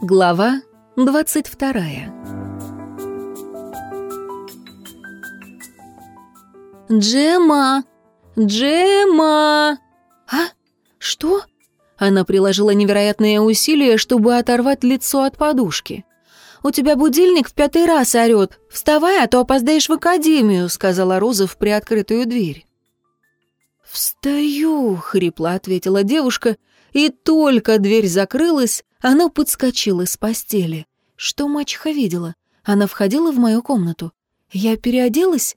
Глава двадцать вторая «Джема! Джема!» «А? Что?» Она приложила невероятные усилия, чтобы оторвать лицо от подушки. «У тебя будильник в пятый раз орёт. Вставай, а то опоздаешь в академию», — сказала Роза в приоткрытую дверь. «Встаю», — хрипло ответила девушка, и только дверь закрылась, она подскочила с постели. Что мачеха видела? Она входила в мою комнату. Я переоделась?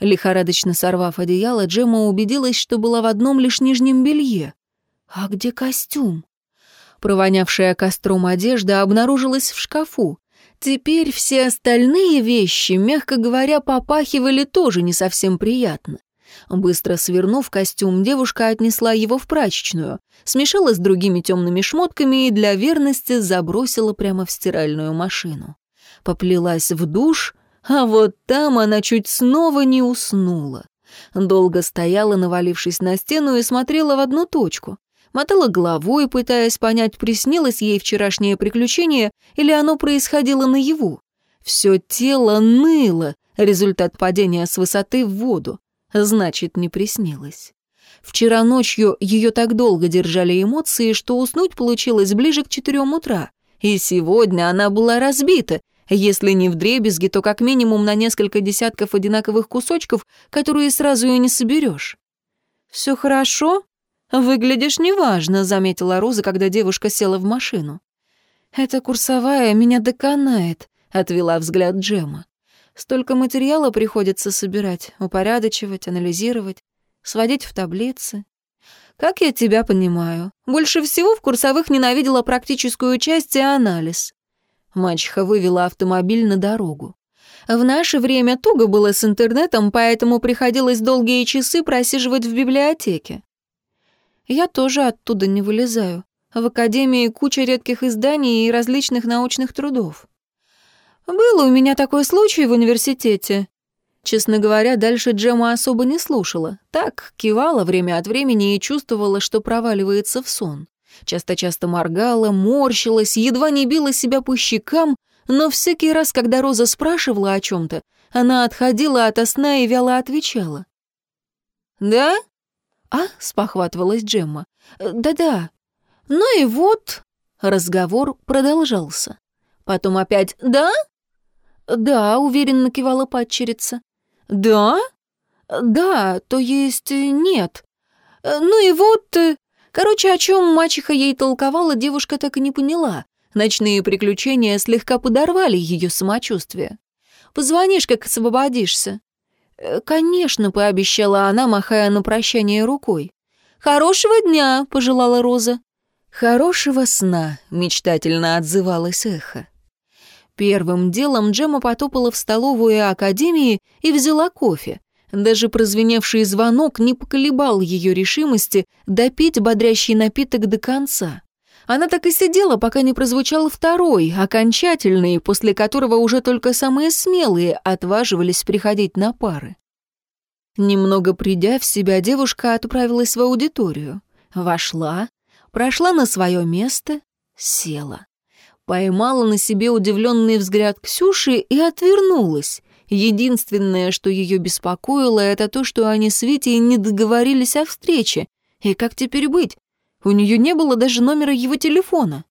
Лихорадочно сорвав одеяло, Джемма убедилась, что была в одном лишь нижнем белье. А где костюм? Провонявшая костром одежда обнаружилась в шкафу. Теперь все остальные вещи, мягко говоря, попахивали тоже не совсем приятно. Быстро свернув костюм, девушка отнесла его в прачечную, смешала с другими темными шмотками и для верности забросила прямо в стиральную машину. Поплелась в душ, а вот там она чуть снова не уснула. Долго стояла, навалившись на стену, и смотрела в одну точку мотала головой, пытаясь понять, приснилось ей вчерашнее приключение или оно происходило наяву. Все тело ныло, результат падения с высоты в воду. Значит, не приснилось. Вчера ночью ее так долго держали эмоции, что уснуть получилось ближе к четырем утра. И сегодня она была разбита, если не в дребезги, то как минимум на несколько десятков одинаковых кусочков, которые сразу и не соберешь. «Все хорошо?» «Выглядишь неважно», — заметила Роза, когда девушка села в машину. «Эта курсовая меня доконает», — отвела взгляд Джема. «Столько материала приходится собирать, упорядочивать, анализировать, сводить в таблицы. Как я тебя понимаю, больше всего в курсовых ненавидела практическую часть и анализ». Мачеха вывела автомобиль на дорогу. В наше время туго было с интернетом, поэтому приходилось долгие часы просиживать в библиотеке. Я тоже оттуда не вылезаю. В академии куча редких изданий и различных научных трудов. Был у меня такой случай в университете. Честно говоря, дальше Джема особо не слушала. Так, кивала время от времени и чувствовала, что проваливается в сон. Часто-часто моргала, морщилась, едва не била себя по щекам, но всякий раз, когда Роза спрашивала о чем-то, она отходила от сна и вяло отвечала. «Да? «А?» — спохватывалась Джемма. «Э, «Да-да». «Ну и вот...» — разговор продолжался. Потом опять «Да?» «Да», — уверенно кивала падчерица. «Да?» «Да, то есть нет». Э, «Ну и вот...» э, Короче, о чем мачеха ей толковала, девушка так и не поняла. Ночные приключения слегка подорвали ее самочувствие. «Позвонишь, как освободишься». «Э, «Конечно», — пообещала она, махая на прощание рукой. «Хорошего дня», — пожелала Роза. «Хорошего сна», — мечтательно отзывалась эхо. Первым делом Джема потопала в столовую Академии и взяла кофе. Даже прозвеневший звонок не поколебал ее решимости допить бодрящий напиток до конца. Она так и сидела, пока не прозвучал второй, окончательный, после которого уже только самые смелые отваживались приходить на пары. Немного придя в себя, девушка отправилась в аудиторию. Вошла, прошла на свое место, села. Поймала на себе удивленный взгляд Ксюши и отвернулась. Единственное, что ее беспокоило, это то, что они с Витей не договорились о встрече. И как теперь быть? У нее не было даже номера его телефона.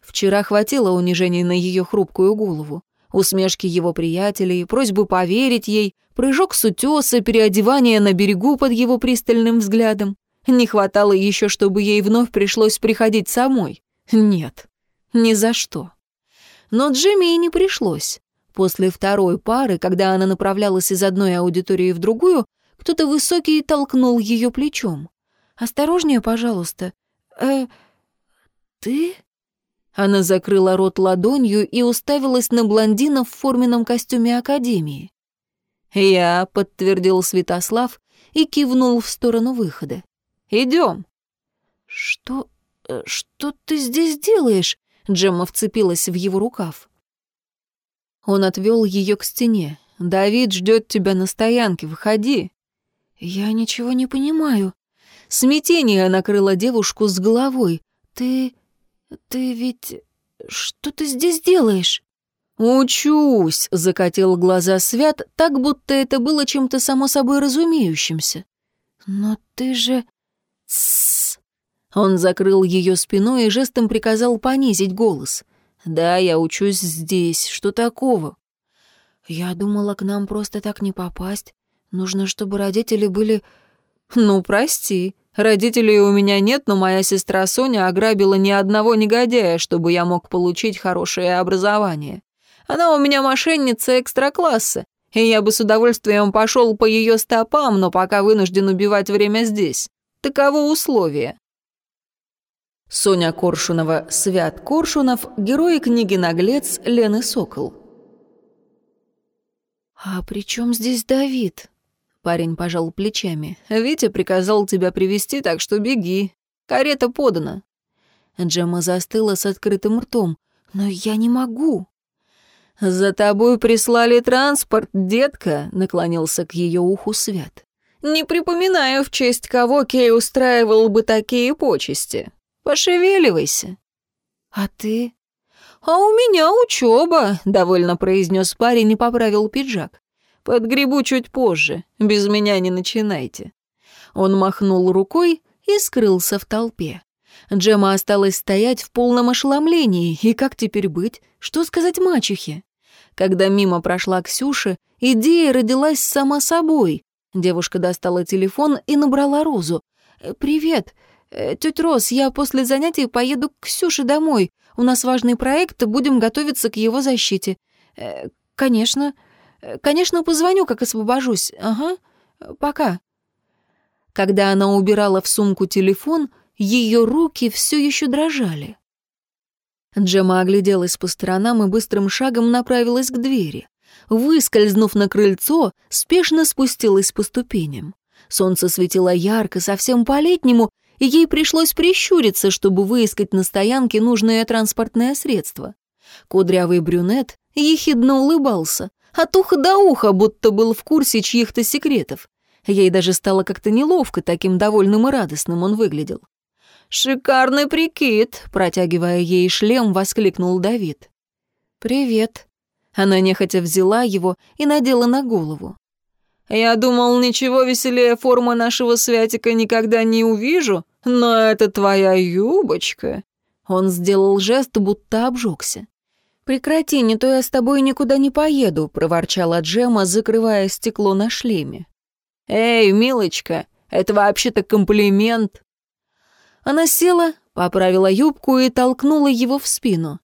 Вчера хватило унижений на ее хрупкую голову. Усмешки его приятелей, просьбы поверить ей, прыжок с утеса, переодевание на берегу под его пристальным взглядом. Не хватало еще, чтобы ей вновь пришлось приходить самой. Нет, ни за что. Но Джимми и не пришлось. После второй пары, когда она направлялась из одной аудитории в другую, кто-то высокий толкнул ее плечом. «Осторожнее, пожалуйста. Э, ты?» Она закрыла рот ладонью и уставилась на блондина в форменном костюме академии. «Я», — подтвердил Святослав и кивнул в сторону выхода. «Идем». «Что... Э, что ты здесь делаешь?» Джемма вцепилась в его рукав. Он отвел ее к стене. «Давид ждет тебя на стоянке, выходи». «Я ничего не понимаю». Смятение накрыло девушку с головой. «Ты... ты ведь... что ты здесь делаешь?» «Учусь», — закатил глаза Свят, так будто это было чем-то само собой разумеющимся. «Но ты же...» Он закрыл ее спиной и жестом приказал понизить голос. «Да, я учусь здесь. Что такого?» «Я думала, к нам просто так не попасть. Нужно, чтобы родители были...» «Ну, прости. Родителей у меня нет, но моя сестра Соня ограбила ни одного негодяя, чтобы я мог получить хорошее образование. Она у меня мошенница экстра-класса, и я бы с удовольствием пошел по ее стопам, но пока вынужден убивать время здесь. Таково условие. Соня Коршунова, Свят Коршунов, герои книги «Наглец» Лены Сокол. «А при чем здесь Давид?» Парень пожал плечами. «Витя приказал тебя привести, так что беги. Карета подана». Джемма застыла с открытым ртом. «Но я не могу». «За тобой прислали транспорт, детка», — наклонился к ее уху Свят. «Не припоминаю, в честь кого Кей устраивал бы такие почести. Пошевеливайся». «А ты?» «А у меня учеба», — довольно произнес парень и поправил пиджак. «Подгребу чуть позже, без меня не начинайте». Он махнул рукой и скрылся в толпе. Джема осталась стоять в полном ошеломлении, и как теперь быть? Что сказать мачехе? Когда мимо прошла Ксюша, идея родилась сама собой. Девушка достала телефон и набрала Розу. «Э, «Привет. Э, Тетя Роз, я после занятий поеду к Ксюше домой. У нас важный проект, будем готовиться к его защите». «Э, «Конечно. Конечно, позвоню, как освобожусь. Ага. Пока». Когда она убирала в сумку телефон, ее руки все еще дрожали. Джема огляделась по сторонам и быстрым шагом направилась к двери. Выскользнув на крыльцо, спешно спустилась по ступеням. Солнце светило ярко, совсем по-летнему, и ей пришлось прищуриться, чтобы выискать на стоянке нужное транспортное средство. Кудрявый брюнет ехидно улыбался, от уха до уха, будто был в курсе чьих-то секретов. Ей даже стало как-то неловко, таким довольным и радостным он выглядел. «Шикарный прикид!» — протягивая ей шлем, воскликнул Давид. «Привет». Она нехотя взяла его и надела на голову. «Я думал, ничего веселее формы нашего святика никогда не увижу, но это твоя юбочка». Он сделал жест, будто обжегся. «Прекрати, не то я с тобой никуда не поеду», — проворчала Джема, закрывая стекло на шлеме. «Эй, милочка, это вообще-то комплимент». Она села, поправила юбку и толкнула его в спину.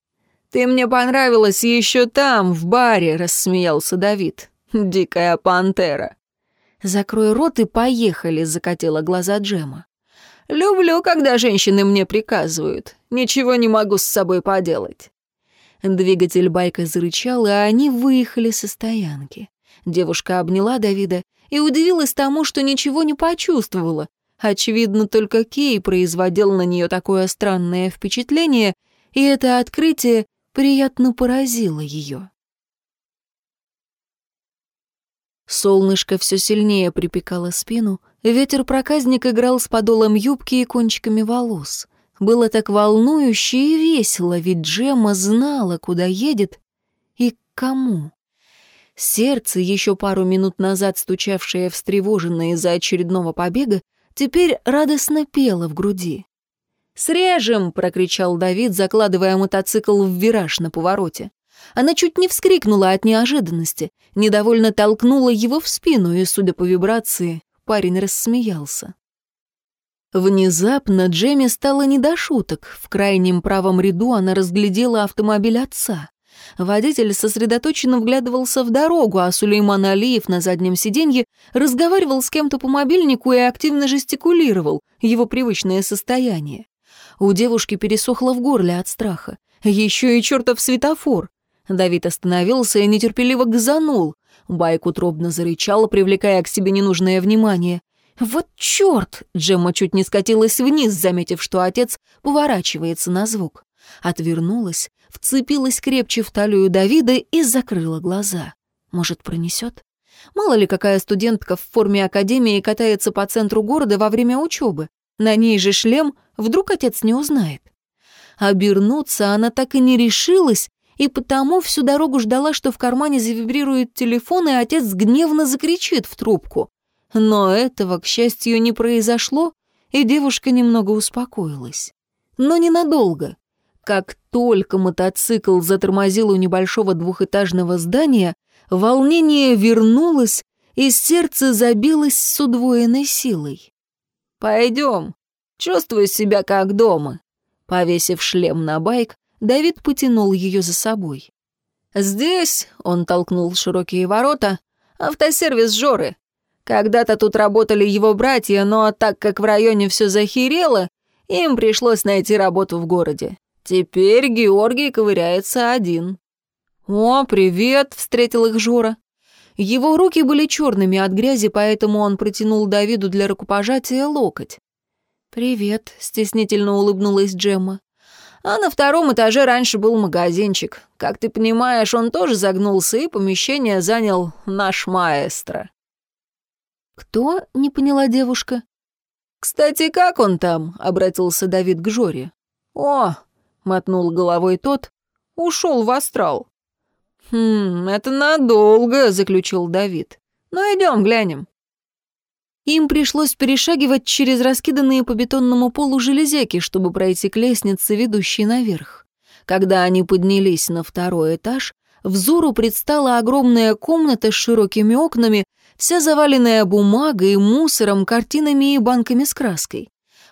«Ты мне понравилась еще там, в баре», — рассмеялся Давид. «Дикая пантера». «Закрой рот и поехали», — закатила глаза Джема. «Люблю, когда женщины мне приказывают. Ничего не могу с собой поделать». Двигатель байка зарычал, и они выехали со стоянки. Девушка обняла Давида и удивилась тому, что ничего не почувствовала, Очевидно, только Кей производил на нее такое странное впечатление, и это открытие приятно поразило ее. Солнышко все сильнее припекало спину, ветер проказник играл с подолом юбки и кончиками волос. Было так волнующе и весело, ведь Джема знала, куда едет и к кому. Сердце, еще пару минут назад стучавшее встревоженное из-за очередного побега, теперь радостно пела в груди. «Срежем!» — прокричал Давид, закладывая мотоцикл в вираж на повороте. Она чуть не вскрикнула от неожиданности, недовольно толкнула его в спину, и, судя по вибрации, парень рассмеялся. Внезапно Джемми стало не до шуток. В крайнем правом ряду она разглядела автомобиль отца. Водитель сосредоточенно вглядывался в дорогу, а Сулейман Алиев на заднем сиденье разговаривал с кем-то по мобильнику и активно жестикулировал, его привычное состояние. У девушки пересохло в горле от страха. Еще и чертов светофор. Давид остановился и нетерпеливо газанул. Байк утробно зарычал, привлекая к себе ненужное внимание. «Вот черт!» — Джемма чуть не скатилась вниз, заметив, что отец поворачивается на звук. Отвернулась, вцепилась крепче в талию Давида и закрыла глаза. Может, пронесет? Мало ли, какая студентка в форме академии катается по центру города во время учебы. На ней же шлем, вдруг отец не узнает. Обернуться она так и не решилась, и потому всю дорогу ждала, что в кармане завибрирует телефон, и отец гневно закричит в трубку. Но этого, к счастью, не произошло, и девушка немного успокоилась. Но ненадолго. Как только мотоцикл затормозил у небольшого двухэтажного здания, волнение вернулось, и сердце забилось с удвоенной силой. «Пойдем, чувствую себя как дома». Повесив шлем на байк, Давид потянул ее за собой. «Здесь», — он толкнул широкие ворота, — «автосервис Жоры. Когда-то тут работали его братья, но так как в районе все захерело, им пришлось найти работу в городе. Теперь Георгий ковыряется один. «О, привет!» — встретил их Жора. Его руки были черными от грязи, поэтому он протянул Давиду для рукопожатия локоть. «Привет», — стеснительно улыбнулась Джемма. «А на втором этаже раньше был магазинчик. Как ты понимаешь, он тоже загнулся, и помещение занял наш маэстро». «Кто?» — не поняла девушка. «Кстати, как он там?» — обратился Давид к Жоре. «О, мотнул головой тот, ушел в астрал. «Хм, это надолго», — заключил Давид. «Ну, идем, глянем». Им пришлось перешагивать через раскиданные по бетонному полу железяки, чтобы пройти к лестнице, ведущей наверх. Когда они поднялись на второй этаж, взору предстала огромная комната с широкими окнами, вся заваленная бумагой, мусором, картинами и банками с краской.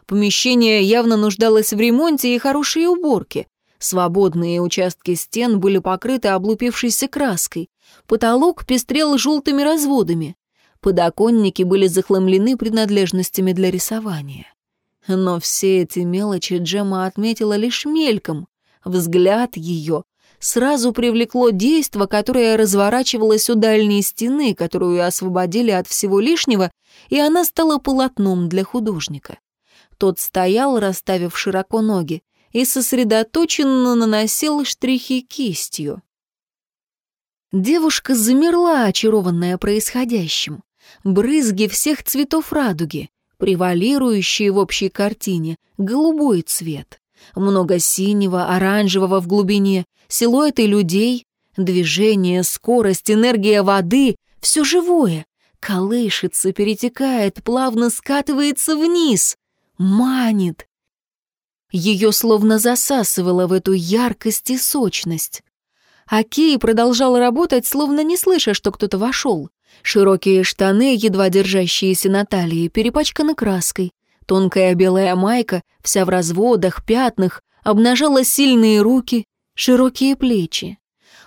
Помещение явно нуждалось в ремонте и хорошей уборке. Свободные участки стен были покрыты облупившейся краской. Потолок пестрел желтыми разводами. Подоконники были захламлены принадлежностями для рисования. Но все эти мелочи Джема отметила лишь мельком. Взгляд ее сразу привлекло действо, которое разворачивалось у дальней стены, которую освободили от всего лишнего, и она стала полотном для художника. Тот стоял, расставив широко ноги, и сосредоточенно наносил штрихи кистью. Девушка замерла, очарованная происходящим. Брызги всех цветов радуги, превалирующие в общей картине, голубой цвет. Много синего, оранжевого в глубине, силуэты людей, движение, скорость, энергия воды — все живое. Колышется, перетекает, плавно скатывается вниз манит. Ее словно засасывало в эту яркость и сочность. А Кей продолжал работать, словно не слыша, что кто-то вошел. Широкие штаны, едва держащиеся на талии, перепачканы краской. Тонкая белая майка, вся в разводах, пятнах, обнажала сильные руки, широкие плечи.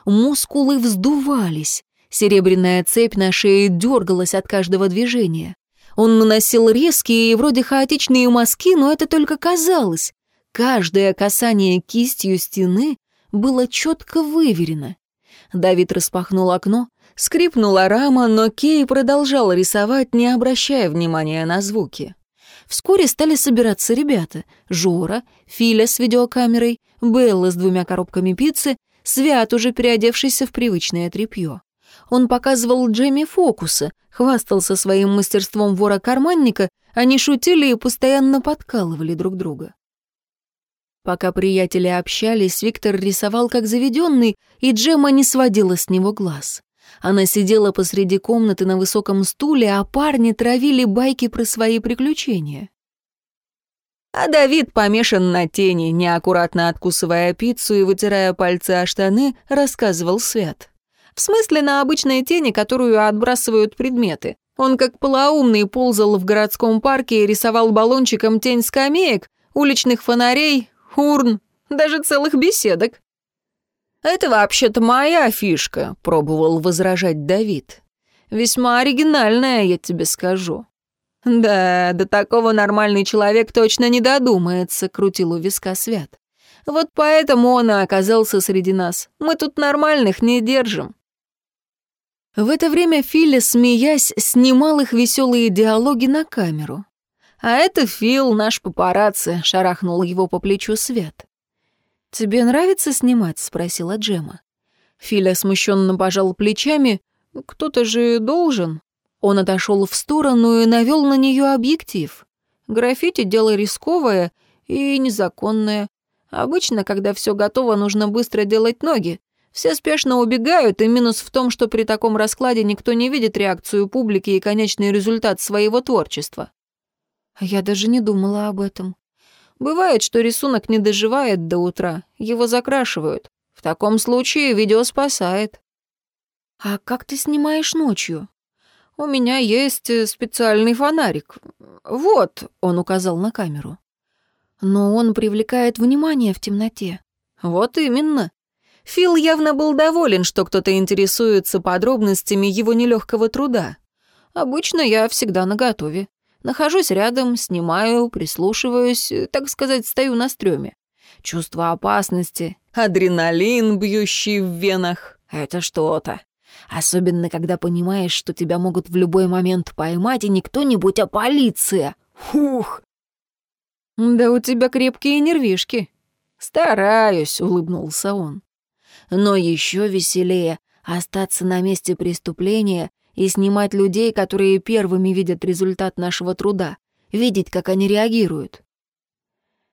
Мускулы вздувались, серебряная цепь на шее дергалась от каждого движения. Он наносил резкие и вроде хаотичные мазки, но это только казалось. Каждое касание кистью стены было четко выверено. Давид распахнул окно, скрипнула рама, но Кей продолжал рисовать, не обращая внимания на звуки. Вскоре стали собираться ребята. Жора, Филя с видеокамерой, Белла с двумя коробками пиццы, Свят, уже переодевшийся в привычное тряпье. Он показывал Джемми фокусы, хвастался своим мастерством вора-карманника, они шутили и постоянно подкалывали друг друга. Пока приятели общались, Виктор рисовал как заведенный, и Джема не сводила с него глаз. Она сидела посреди комнаты на высоком стуле, а парни травили байки про свои приключения. А Давид помешан на тени, неаккуратно откусывая пиццу и вытирая пальцы о штаны, рассказывал Свят. В смысле на обычной тени, которую отбрасывают предметы. Он как полоумный ползал в городском парке и рисовал баллончиком тень скамеек, уличных фонарей, урн, даже целых беседок. «Это вообще-то моя фишка», — пробовал возражать Давид. «Весьма оригинальная, я тебе скажу». «Да, до такого нормальный человек точно не додумается», — крутил у виска Свят. «Вот поэтому он и оказался среди нас. Мы тут нормальных не держим». В это время Филя, смеясь, снимал их веселые диалоги на камеру. «А это Фил, наш папарацци», — шарахнул его по плечу Свет. «Тебе нравится снимать?» — спросила Джема. Филя смущенно пожал плечами. «Кто-то же должен». Он отошел в сторону и навел на нее объектив. Граффити — дело рисковое и незаконное. Обычно, когда все готово, нужно быстро делать ноги. Все спешно убегают, и минус в том, что при таком раскладе никто не видит реакцию публики и конечный результат своего творчества. Я даже не думала об этом. Бывает, что рисунок не доживает до утра, его закрашивают. В таком случае видео спасает. А как ты снимаешь ночью? У меня есть э, специальный фонарик. Вот, он указал на камеру. Но он привлекает внимание в темноте. Вот именно. Фил явно был доволен, что кто-то интересуется подробностями его нелегкого труда. Обычно я всегда наготове. Нахожусь рядом, снимаю, прислушиваюсь, так сказать, стою на стреме. Чувство опасности, адреналин, бьющий в венах — это что-то. Особенно, когда понимаешь, что тебя могут в любой момент поймать, и не кто-нибудь, а полиция. Фух! «Да у тебя крепкие нервишки». «Стараюсь», — улыбнулся он. «Но еще веселее остаться на месте преступления и снимать людей, которые первыми видят результат нашего труда, видеть, как они реагируют».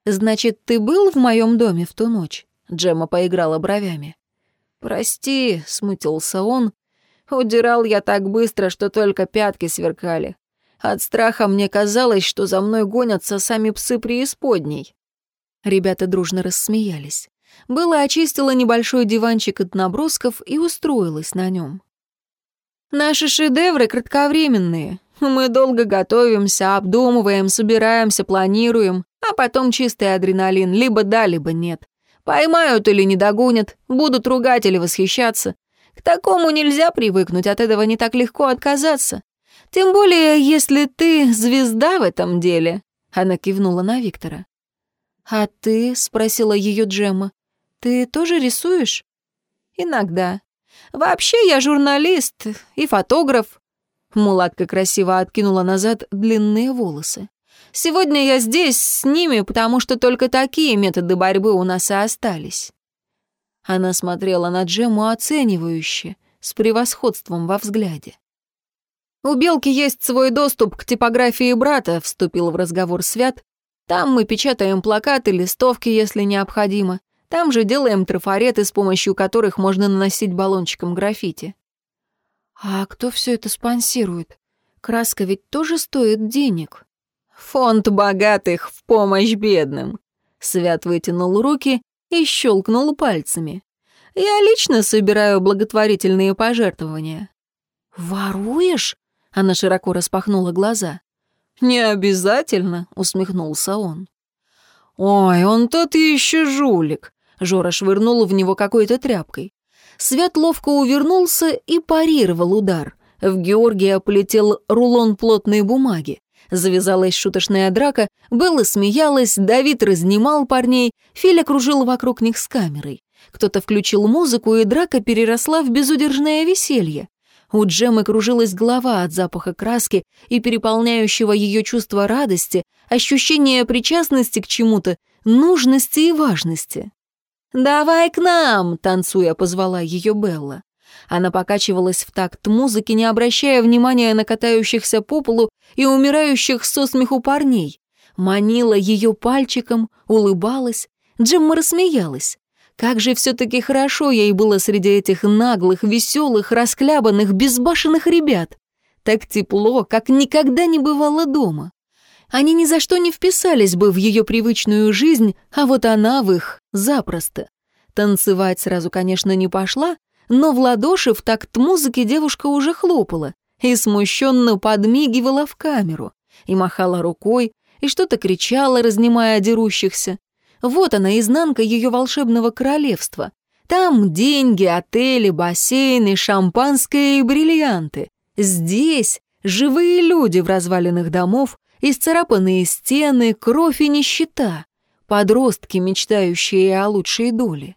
«Значит, ты был в моем доме в ту ночь?» Джемма поиграла бровями. «Прости», — смутился он. «Удирал я так быстро, что только пятки сверкали. От страха мне казалось, что за мной гонятся сами псы преисподней». Ребята дружно рассмеялись. Было очистила небольшой диванчик от набросков и устроилась на нем. «Наши шедевры кратковременные. Мы долго готовимся, обдумываем, собираемся, планируем, а потом чистый адреналин, либо да, либо нет. Поймают или не догонят, будут ругать или восхищаться. К такому нельзя привыкнуть, от этого не так легко отказаться. Тем более, если ты звезда в этом деле. Она кивнула на Виктора. «А ты?» — спросила ее Джемма. «Ты тоже рисуешь?» «Иногда. Вообще я журналист и фотограф». Мулатка красиво откинула назад длинные волосы. «Сегодня я здесь с ними, потому что только такие методы борьбы у нас и остались». Она смотрела на Джему оценивающе, с превосходством во взгляде. «У Белки есть свой доступ к типографии брата», — вступил в разговор Свят. «Там мы печатаем плакаты, листовки, если необходимо. Там же делаем трафареты, с помощью которых можно наносить баллончиком граффити». «А кто все это спонсирует? Краска ведь тоже стоит денег». «Фонд богатых в помощь бедным». Свят вытянул руки и щелкнул пальцами. «Я лично собираю благотворительные пожертвования». «Воруешь?» Она широко распахнула глаза. «Не обязательно», — усмехнулся он. «Ой, он тот еще жулик», — Жора швырнул в него какой-то тряпкой. Свят ловко увернулся и парировал удар. В Георгия полетел рулон плотной бумаги. Завязалась шуточная драка, Белла смеялась, Давид разнимал парней, Филя кружил вокруг них с камерой. Кто-то включил музыку, и драка переросла в безудержное веселье. У Джемы кружилась голова от запаха краски и переполняющего ее чувство радости, ощущение причастности к чему-то, нужности и важности. «Давай к нам!» — танцуя позвала ее Белла. Она покачивалась в такт музыки, не обращая внимания на катающихся по полу и умирающих со смеху парней. Манила ее пальчиком, улыбалась. Джемма рассмеялась. Как же все-таки хорошо ей было среди этих наглых, веселых, расклябанных, безбашенных ребят. Так тепло, как никогда не бывало дома. Они ни за что не вписались бы в ее привычную жизнь, а вот она в их запросто. Танцевать сразу, конечно, не пошла, но в ладоши в такт музыки девушка уже хлопала и смущенно подмигивала в камеру, и махала рукой, и что-то кричала, разнимая дерущихся. Вот она, изнанка ее волшебного королевства. Там деньги, отели, бассейны, шампанское и бриллианты. Здесь живые люди в развалинах домов, исцарапанные стены, кровь и нищета. Подростки, мечтающие о лучшей доле.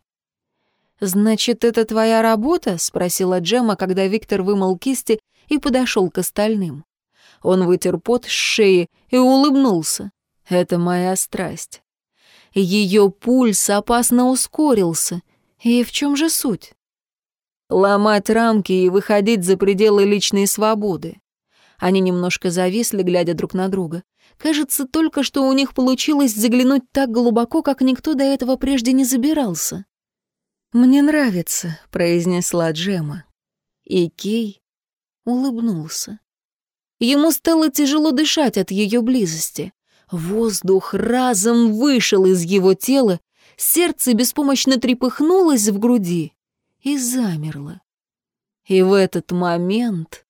«Значит, это твоя работа?» — спросила Джема, когда Виктор вымыл кисти и подошел к остальным. Он вытер пот с шеи и улыбнулся. «Это моя страсть». Ее пульс опасно ускорился. И в чем же суть? Ломать рамки и выходить за пределы личной свободы. Они немножко зависли, глядя друг на друга. Кажется, только что у них получилось заглянуть так глубоко, как никто до этого прежде не забирался. «Мне нравится», — произнесла Джема. И Кей улыбнулся. Ему стало тяжело дышать от ее близости. Воздух разом вышел из его тела, сердце беспомощно трепыхнулось в груди и замерло. И в этот момент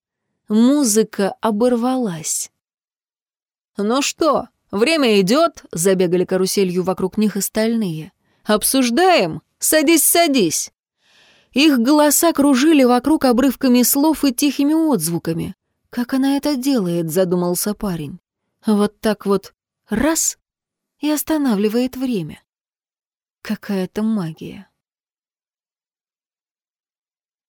музыка оборвалась. «Ну что, время идет?» — забегали каруселью вокруг них остальные. «Обсуждаем? Садись, садись!» Их голоса кружили вокруг обрывками слов и тихими отзвуками. «Как она это делает?» — задумался парень. «Вот так вот раз — и останавливает время. Какая-то магия».